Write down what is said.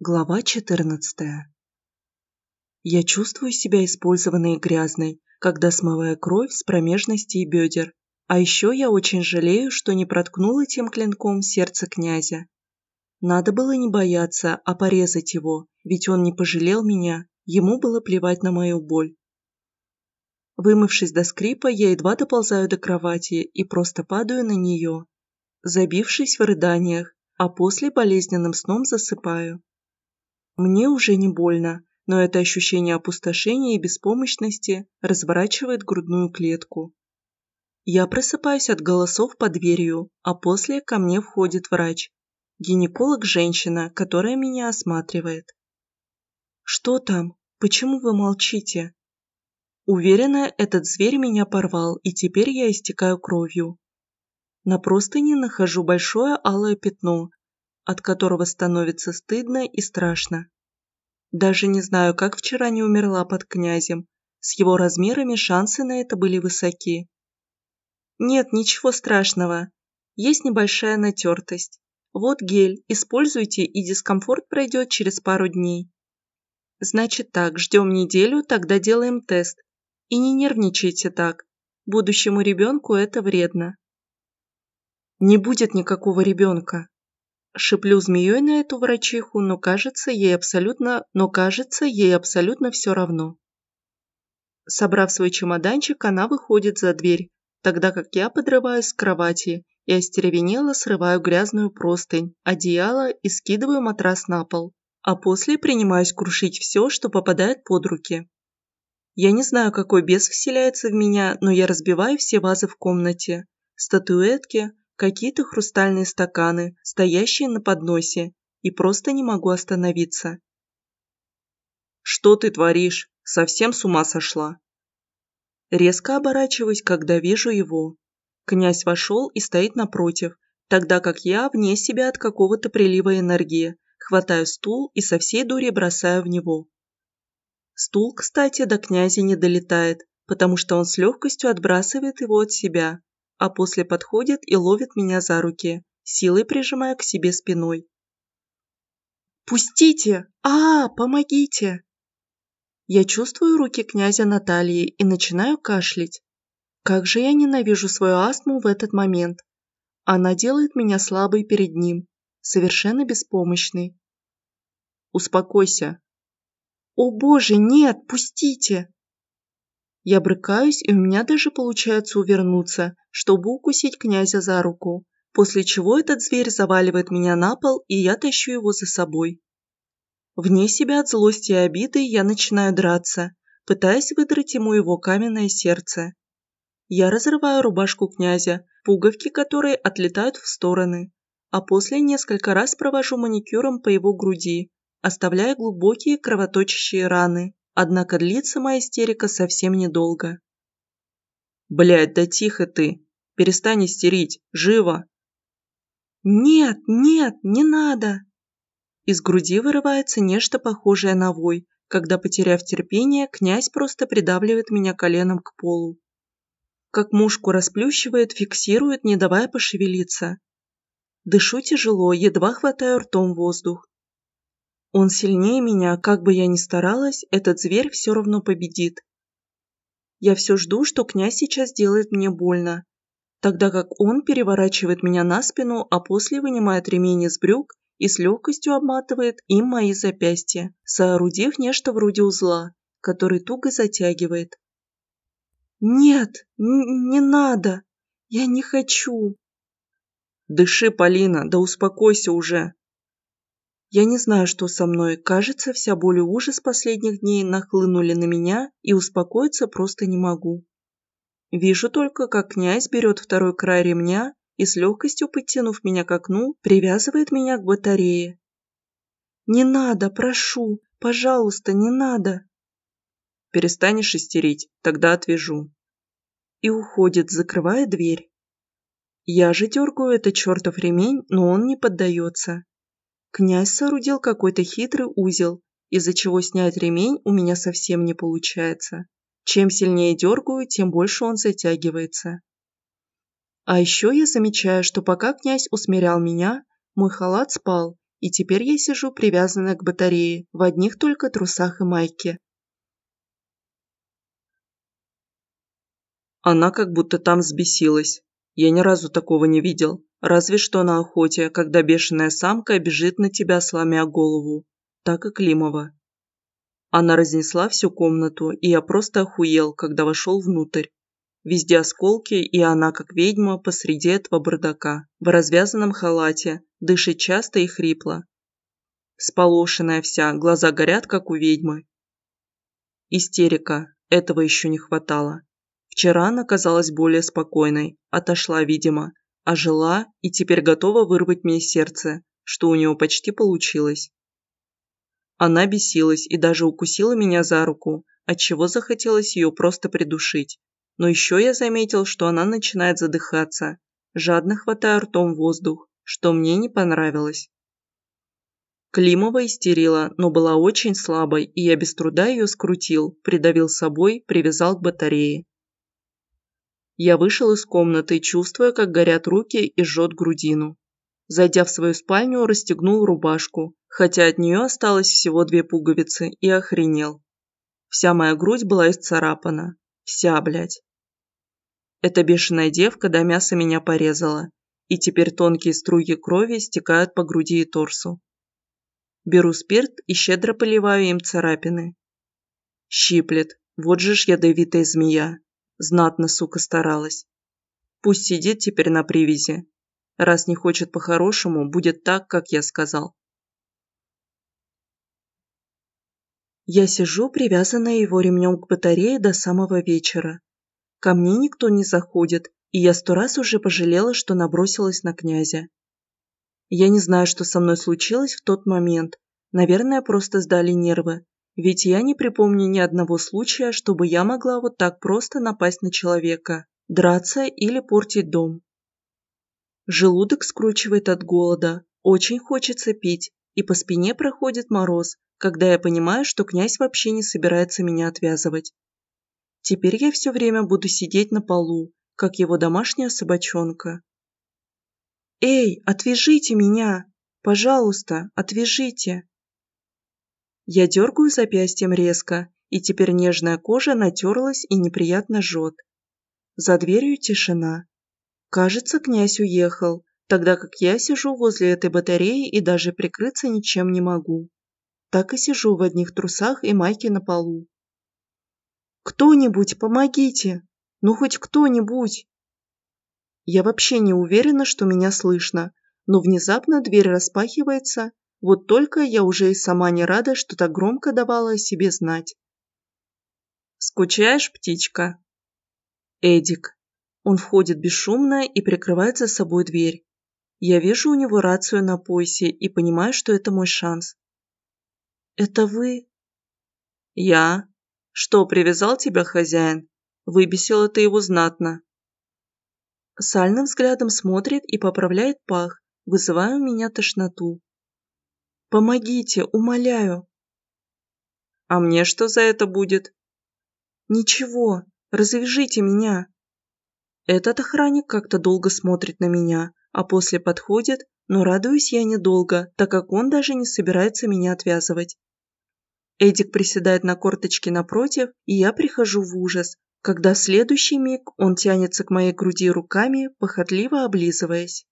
Глава 14 Я чувствую себя использованной и грязной, когда смываю кровь с промежности и бедер. А еще я очень жалею, что не проткнула тем клинком сердце князя. Надо было не бояться, а порезать его, ведь он не пожалел меня, ему было плевать на мою боль. Вымывшись до скрипа, я едва доползаю до кровати и просто падаю на нее, забившись в рыданиях, а после болезненным сном засыпаю. Мне уже не больно, но это ощущение опустошения и беспомощности разворачивает грудную клетку. Я просыпаюсь от голосов под дверью, а после ко мне входит врач. Гинеколог-женщина, которая меня осматривает. «Что там? Почему вы молчите?» Уверена, этот зверь меня порвал, и теперь я истекаю кровью. На простыне нахожу большое алое пятно, от которого становится стыдно и страшно. Даже не знаю, как вчера не умерла под князем. С его размерами шансы на это были высоки. Нет, ничего страшного. Есть небольшая натертость. Вот гель, используйте, и дискомфорт пройдет через пару дней. Значит так, ждем неделю, тогда делаем тест. И не нервничайте так. Будущему ребенку это вредно. Не будет никакого ребенка. Шиплю змеей на эту врачиху, но кажется, ей абсолютно, но кажется, ей абсолютно все равно. Собрав свой чемоданчик, она выходит за дверь, тогда как я подрываюсь с кровати и остеревенело срываю грязную простынь, одеяло и скидываю матрас на пол, а после принимаюсь крушить все, что попадает под руки. Я не знаю, какой бес вселяется в меня, но я разбиваю все вазы в комнате, статуэтки, какие-то хрустальные стаканы, стоящие на подносе, и просто не могу остановиться. «Что ты творишь? Совсем с ума сошла?» Резко оборачиваюсь, когда вижу его. Князь вошел и стоит напротив, тогда как я вне себя от какого-то прилива энергии, хватаю стул и со всей дури бросаю в него. Стул, кстати, до князя не долетает, потому что он с легкостью отбрасывает его от себя, а после подходит и ловит меня за руки, силой прижимая к себе спиной. «Пустите! А, помогите!» Я чувствую руки князя Натальи и начинаю кашлять. Как же я ненавижу свою астму в этот момент. Она делает меня слабой перед ним, совершенно беспомощной. «Успокойся». «О боже, нет, пустите!» Я брыкаюсь, и у меня даже получается увернуться, чтобы укусить князя за руку, после чего этот зверь заваливает меня на пол, и я тащу его за собой. Вне себя от злости и обиды я начинаю драться, пытаясь выдрать ему его каменное сердце. Я разрываю рубашку князя, пуговки которой отлетают в стороны, а после несколько раз провожу маникюром по его груди, оставляя глубокие кровоточащие раны. Однако длится моя истерика совсем недолго. Блядь, да тихо ты! Перестань истерить! Живо!» «Нет, нет, не надо!» Из груди вырывается нечто похожее на вой, когда, потеряв терпение, князь просто придавливает меня коленом к полу. Как мушку расплющивает, фиксирует, не давая пошевелиться. Дышу тяжело, едва хватаю ртом воздух. Он сильнее меня, как бы я ни старалась, этот зверь все равно победит. Я все жду, что князь сейчас делает мне больно, тогда как он переворачивает меня на спину, а после вынимает ремень из брюк и с легкостью обматывает им мои запястья, соорудив нечто вроде узла, который туго затягивает. «Нет, не надо! Я не хочу!» «Дыши, Полина, да успокойся уже!» Я не знаю, что со мной. Кажется, вся боль и ужас последних дней нахлынули на меня, и успокоиться просто не могу. Вижу только, как князь берет второй край ремня и с легкостью подтянув меня к окну, привязывает меня к батарее. «Не надо, прошу, пожалуйста, не надо!» «Перестанешь истерить, тогда отвяжу». И уходит, закрывая дверь. Я же дергаю этот чертов ремень, но он не поддается. Князь соорудил какой-то хитрый узел, из-за чего снять ремень у меня совсем не получается. Чем сильнее дергаю, тем больше он затягивается. А еще я замечаю, что пока князь усмирял меня, мой халат спал, и теперь я сижу привязанная к батарее в одних только трусах и майке. Она как будто там взбесилась. Я ни разу такого не видел. Разве что на охоте, когда бешеная самка бежит на тебя, сломя голову. Так и Климова. Она разнесла всю комнату, и я просто охуел, когда вошел внутрь. Везде осколки, и она, как ведьма, посреди этого бардака, в развязанном халате, дышит часто и хрипло. Сполошенная вся, глаза горят, как у ведьмы. Истерика, этого еще не хватало. Вчера она казалась более спокойной, отошла, видимо, ожила и теперь готова вырвать мне сердце, что у нее почти получилось. Она бесилась и даже укусила меня за руку, отчего захотелось ее просто придушить. Но еще я заметил, что она начинает задыхаться, жадно хватая ртом воздух, что мне не понравилось. Климова истерила, но была очень слабой, и я без труда ее скрутил, придавил собой, привязал к батарее. Я вышел из комнаты, чувствуя, как горят руки и жжет грудину. Зайдя в свою спальню, расстегнул рубашку, хотя от нее осталось всего две пуговицы, и охренел. Вся моя грудь была исцарапана. Вся, блядь. Эта бешеная девка до мяса меня порезала, и теперь тонкие струйки крови стекают по груди и торсу. Беру спирт и щедро поливаю им царапины. Щиплет, вот же ж ядовитая змея. Знатно, сука, старалась. Пусть сидит теперь на привязи. Раз не хочет по-хорошему, будет так, как я сказал. Я сижу, привязанная его ремнем к батарее до самого вечера. Ко мне никто не заходит, и я сто раз уже пожалела, что набросилась на князя. Я не знаю, что со мной случилось в тот момент. Наверное, просто сдали нервы. Ведь я не припомню ни одного случая, чтобы я могла вот так просто напасть на человека, драться или портить дом. Желудок скручивает от голода, очень хочется пить, и по спине проходит мороз, когда я понимаю, что князь вообще не собирается меня отвязывать. Теперь я все время буду сидеть на полу, как его домашняя собачонка. «Эй, отвяжите меня! Пожалуйста, отвяжите!» Я дергаю запястьем резко, и теперь нежная кожа натерлась и неприятно жжет. За дверью тишина. Кажется, князь уехал, тогда как я сижу возле этой батареи и даже прикрыться ничем не могу. Так и сижу в одних трусах и майке на полу. «Кто-нибудь, помогите! Ну хоть кто-нибудь!» Я вообще не уверена, что меня слышно, но внезапно дверь распахивается, вот только я уже и сама не рада, что так громко давала о себе знать. «Скучаешь, птичка?» Эдик. Он входит бесшумно и прикрывает за собой дверь. Я вижу у него рацию на поясе и понимаю, что это мой шанс. «Это вы?» «Я. Что, привязал тебя хозяин? Выбесила ты его знатно». Сальным взглядом смотрит и поправляет пах, вызывая у меня тошноту. Помогите, умоляю. А мне что за это будет? Ничего, развяжите меня. Этот охранник как-то долго смотрит на меня, а после подходит, но радуюсь я недолго, так как он даже не собирается меня отвязывать. Эдик приседает на корточке напротив, и я прихожу в ужас, когда в следующий миг он тянется к моей груди руками, похотливо облизываясь.